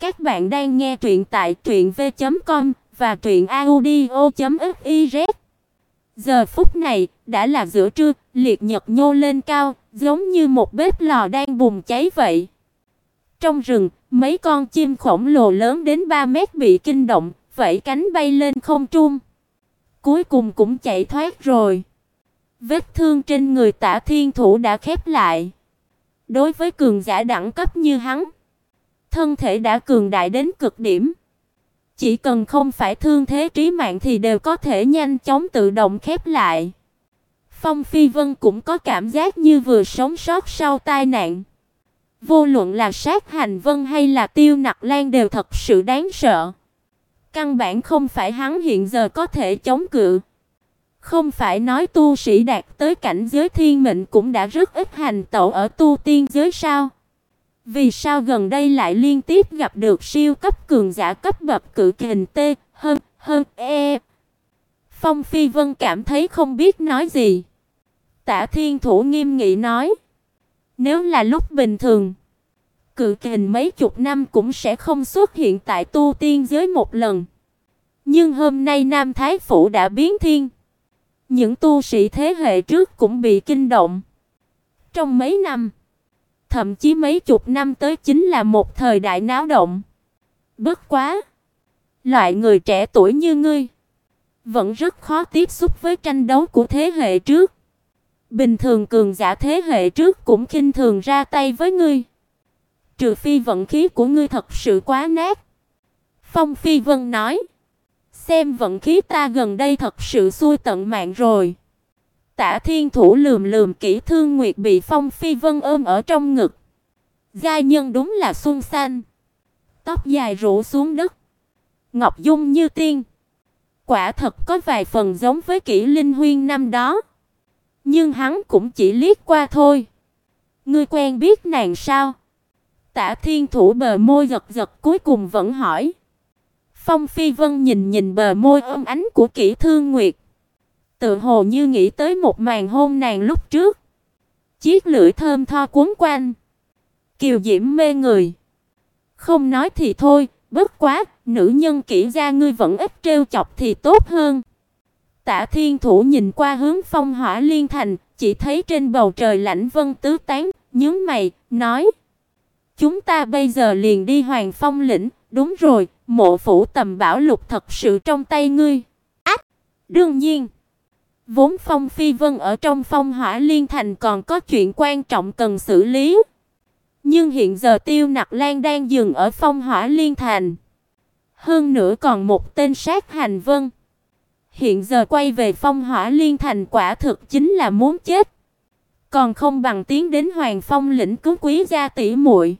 Các bạn đang nghe truyện tại truyệnv.com và truyệnaudio.fiz. Giờ phút này đã là giữa trưa, liệt nhật nhô lên cao, giống như một bếp lò đang bùng cháy vậy. Trong rừng, mấy con chim khổng lồ lớn đến 3 mét bị kinh động, vẫy cánh bay lên không trung. Cuối cùng cũng chạy thoát rồi. Vết thương trên người Tả Thiên Thủ đã khép lại. Đối với cường giả đẳng cấp như hắn, thân thể đã cường đại đến cực điểm. Chỉ cần không phải thương thế trí mạng thì đều có thể nhanh chóng tự động khép lại. Phong Phi Vân cũng có cảm giác như vừa sống sót sau tai nạn. Vô luận là sát hành vân hay là tiêu nặc lan đều thật sự đáng sợ. Căn bản không phải hắn hiện giờ có thể chống cự. Không phải nói tu sĩ đạt tới cảnh giới thiên mệnh cũng đã rất ít hành tẩu ở tu tiên giới sao? Vì sao gần đây lại liên tiếp gặp được siêu cấp cường giả cấp bậc cự kình T, hơn, hơn, e. Phong Phi Vân cảm thấy không biết nói gì. Tả Thiên Thủ nghiêm nghị nói, nếu là lúc bình thường, cự kình mấy chục năm cũng sẽ không xuất hiện tại tu tiên giới một lần. Nhưng hôm nay Nam Thái phủ đã biến thiên. Những tu sĩ thế hệ trước cũng bị kinh động. Trong mấy năm, thậm chí mấy chục năm tới chính là một thời đại náo động. Bất quá, loại người trẻ tuổi như ngươi vẫn rất khó tiếp xúc với tranh đấu của thế hệ trước. Bình thường cường giả thế hệ trước cũng khinh thường ra tay với ngươi. Trừ phi vận khí của ngươi thật sự quá nát. Phong Phi Vân nói, xem vận khí ta gần đây thật sự xui tận mạng rồi. Tả Thiên Thủ lườm lườm kỹ Thương Nguyệt bị Phong Phi Vân ôm ở trong ngực. Giai nhân đúng là xuân xanh, tóc dài rủ xuống đất, ngọc dung như tiên. Quả thật có vài phần giống với kỹ Linh Huyên năm đó. Nhưng hắn cũng chỉ liếc qua thôi. Ngươi quen biết nàng sao? Tả Thiên Thủ bờ môi giật giật cuối cùng vẫn hỏi. Phong Phi Vân nhìn nhìn bờ môi ôm ánh của Kỷ Thương Nguyệt, tự hồ như nghĩ tới một màn hôn nàng lúc trước. Chiếc lưỡi thơm tho cuốn quanh, kiều diễm mê người. Không nói thì thôi, bất quá, nữ nhân kỹ gia ngươi vẫn ít trêu chọc thì tốt hơn. tạ Thiên Thủ nhìn qua hướng Phong Hỏa Liên Thành, chỉ thấy trên bầu trời lãnh vân tứ tán, nhướng mày, nói: "Chúng ta bây giờ liền đi Hoàng Phong lĩnh, đúng rồi, mộ phủ tầm bảo lục thật sự trong tay ngươi." Ách, đương nhiên. Vốn Phong Phi Vân ở trong Phong Hỏa Liên Thành còn có chuyện quan trọng cần xử lý. Nhưng hiện giờ Tiêu Nặc Lan đang dừng ở Phong Hỏa Liên Thành. Hơn nữa còn một tên sát hành vân. Hiện giờ quay về Phong Hỏa Liên Thành quả thực chính là muốn chết. Còn không bằng tiến đến Hoàng Phong lĩnh cứu quý gia tỷ muội.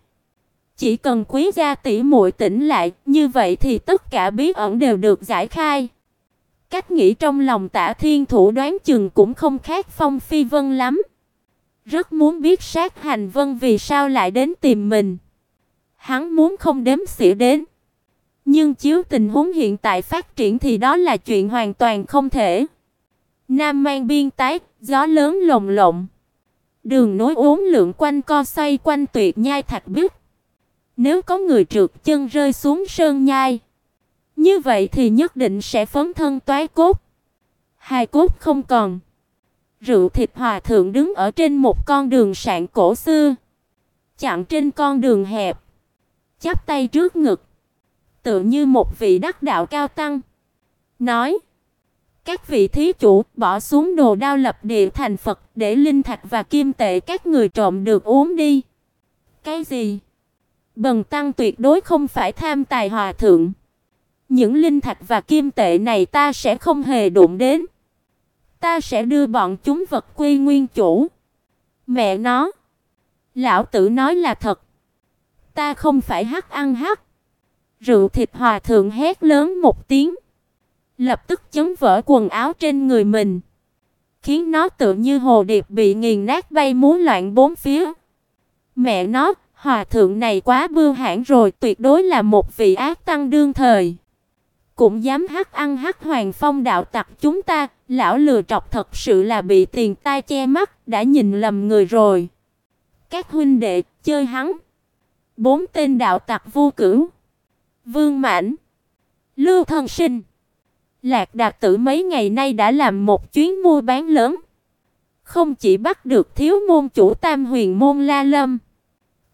Chỉ cần quý gia tỷ muội tỉnh lại, như vậy thì tất cả bí ẩn đều được giải khai. Cách nghĩ trong lòng Tả Thiên Thủ đoán chừng cũng không khác Phong Phi Vân lắm. Rất muốn biết sát hành vân vì sao lại đến tìm mình. Hắn muốn không đếm xỉa đến. Nhưng chiếu tình huống hiện tại phát triển thì đó là chuyện hoàn toàn không thể. Nam mang biên tái, gió lớn lồng lộng. Đường nối uốn lượn quanh co xoay quanh tuyệt nhai thạch biết. Nếu có người trượt chân rơi xuống sơn nhai, như vậy thì nhất định sẽ phấn thân toái cốt. Hai cốt không còn. Rượu thịt hòa thượng đứng ở trên một con đường sạn cổ xưa, chặn trên con đường hẹp, chắp tay trước ngực, tựa như một vị đắc đạo cao tăng, nói: "Các vị thí chủ, bỏ xuống đồ đao lập địa thành Phật, để linh thạch và kim tệ các người trộm được uống đi." "Cái gì?" Bần tăng tuyệt đối không phải tham tài hòa thượng. Những linh thạch và kim tệ này ta sẽ không hề đụng đến. Ta sẽ đưa bọn chúng vật quy nguyên chủ. Mẹ nó, lão tử nói là thật. Ta không phải hắc ăn hắc. Rượu thịt hòa thượng hét lớn một tiếng, lập tức chấn vỡ quần áo trên người mình, khiến nó tựa như hồ điệp bị nghiền nát bay múa loạn bốn phía. Mẹ nó, hòa thượng này quá bưu hãn rồi, tuyệt đối là một vị ác tăng đương thời. Cũng dám hắc ăn hắc hoàng phong đạo tặc chúng ta, lão lừa trọc thật sự là bị tiền tai che mắt, đã nhìn lầm người rồi. Các huynh đệ chơi hắn. Bốn tên đạo tặc vô cửu Vương Mãnh, Lưu Thân Sinh, Lạc Đạt Tử mấy ngày nay đã làm một chuyến mua bán lớn, không chỉ bắt được thiếu môn chủ Tam Huyền môn La Lâm,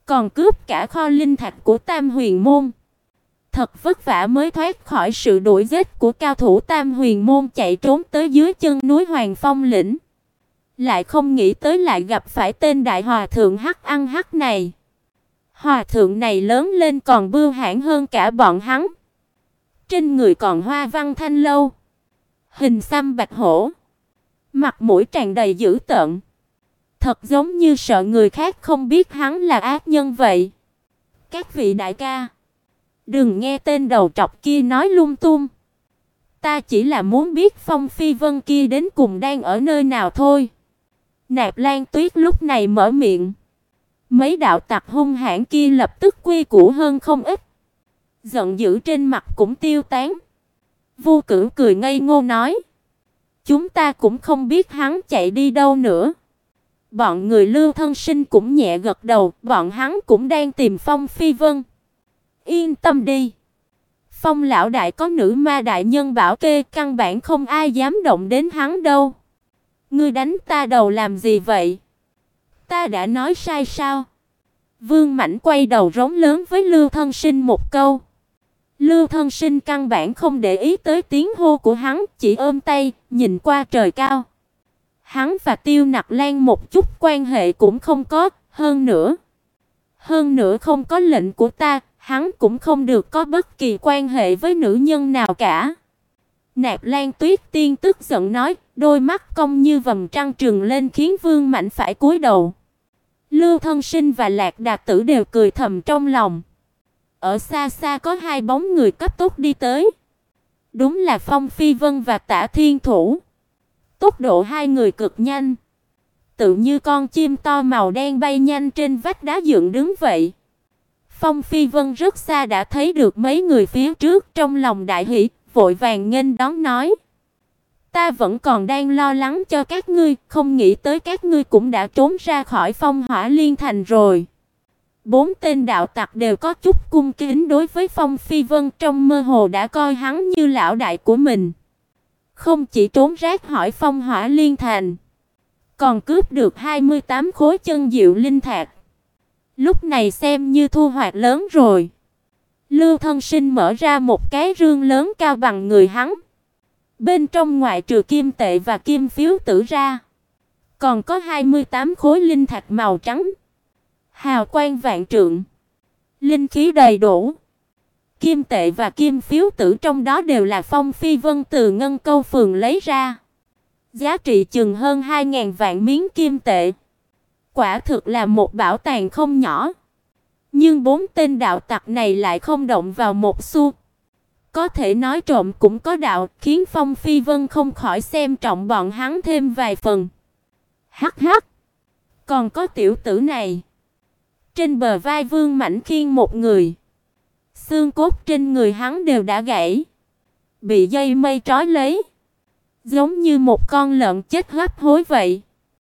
còn cướp cả kho linh thạch của Tam Huyền môn. Thật vất vả mới thoát khỏi sự đuổi giết của cao thủ Tam Huyền môn chạy trốn tới dưới chân núi Hoàng Phong lĩnh. Lại không nghĩ tới lại gặp phải tên đại hòa thượng hắc ăn hắc này. Hòa thượng này lớn lên còn bưu hãn hơn cả bọn hắn. Trên người còn hoa văn thanh lâu, hình xăm bạch hổ, mặt mũi tràn đầy dữ tợn. Thật giống như sợ người khác không biết hắn là ác nhân vậy. Các vị đại ca, đừng nghe tên đầu trọc kia nói lung tung. Ta chỉ là muốn biết Phong Phi Vân kia đến cùng đang ở nơi nào thôi. Nạp Lan Tuyết lúc này mở miệng. Mấy đạo tặc hung hãn kia lập tức quy củ hơn không ít. Giận dữ trên mặt cũng tiêu tán. Vu Cửu cười ngây ngô nói: "Chúng ta cũng không biết hắn chạy đi đâu nữa." Bọn người Lưu Thân Sinh cũng nhẹ gật đầu, bọn hắn cũng đang tìm Phong Phi Vân. Yên tâm đi. Phong lão đại có nữ ma đại nhân bảo kê, căn bản không ai dám động đến hắn đâu. Ngươi đánh ta đầu làm gì vậy? Ta đã nói sai sao? Vương Mãnh quay đầu rống lớn với Lưu Thân Sinh một câu. Lưu Thân Sinh căn bản không để ý tới tiếng hô của hắn, chỉ ôm tay, nhìn qua trời cao. Hắn và Tiêu Nặc Lan một chút quan hệ cũng không có, hơn nữa, hơn nữa không có lệnh của ta, hắn cũng không được có bất kỳ quan hệ với nữ nhân nào cả. Nạp Lan Tuyết Tiên tức giận nói, đôi mắt cong như vầng trăng trừng lên khiến Vương Mạnh phải cúi đầu. Lưu Thân Sinh và Lạc Đạt Tử đều cười thầm trong lòng. Ở xa xa có hai bóng người cấp tốc đi tới. Đúng là Phong Phi Vân và Tả Thiên Thủ. Tốc độ hai người cực nhanh, tự như con chim to màu đen bay nhanh trên vách đá dựng đứng vậy. Phong Phi Vân rất xa đã thấy được mấy người phía trước, trong lòng đại hỷ vội vàng nghênh đón nói: "Ta vẫn còn đang lo lắng cho các ngươi, không nghĩ tới các ngươi cũng đã trốn ra khỏi Phong Hỏa Liên thành rồi." Bốn tên đạo tặc đều có chút cung kính đối với Phong Phi Vân, trong mơ hồ đã coi hắn như lão đại của mình. Không chỉ trốn rác hỏi Phong Hỏa Liên thành, còn cướp được 28 khối chân diệu linh thạch. Lúc này xem như thu hoạch lớn rồi. Lưu Thân Sinh mở ra một cái rương lớn cao bằng người hắn. Bên trong ngoại trừ kim tệ và kim phiếu tử ra, còn có 28 khối linh thạch màu trắng. Hào quang vạn trượng, linh khí đầy đủ. Kim tệ và kim phiếu tử trong đó đều là Phong Phi Vân từ ngân câu phường lấy ra. Giá trị chừng hơn 2000 vạn miếng kim tệ. Quả thực là một bảo tàng không nhỏ. Nhưng bốn tên đạo tặc này lại không động vào một xu. Có thể nói trộm cũng có đạo, khiến Phong Phi Vân không khỏi xem trọng bọn hắn thêm vài phần. Hắc hắc. Còn có tiểu tử này. Trên bờ vai Vương Mãnh Khiên một người. Xương cốt trên người hắn đều đã gãy, bị dây mây trói lấy, giống như một con lợn chết hấp hối vậy.